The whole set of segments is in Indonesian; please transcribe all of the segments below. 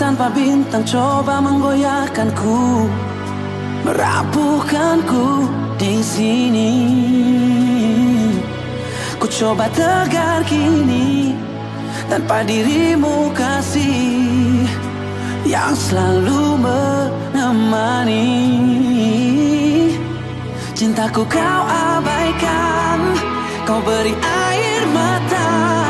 Tanpa bintang coba menggoyahkanku Merapuhkanku di sini. Ku coba tegar kini Tanpa dirimu kasih Yang selalu menemani. Cintaku kau abaikan Kau beri air mata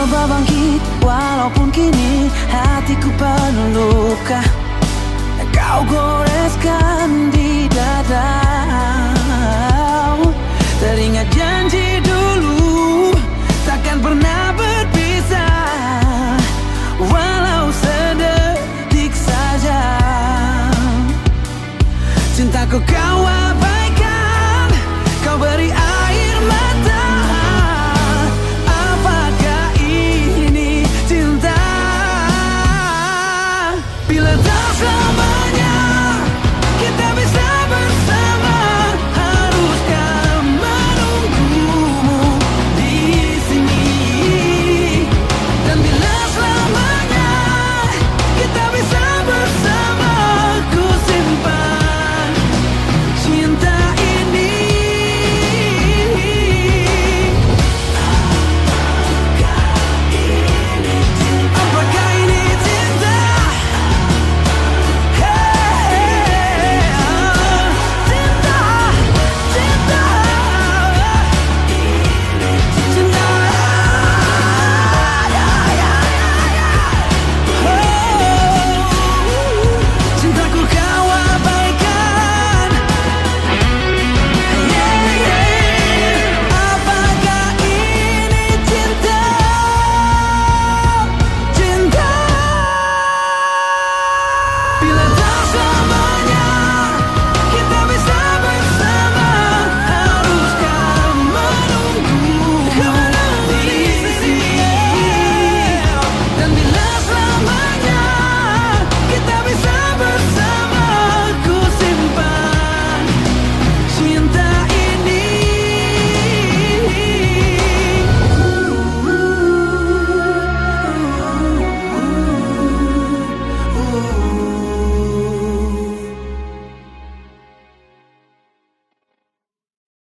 coba bangkit walaupun kini hatiku penuh luka. Kau goreskan di dada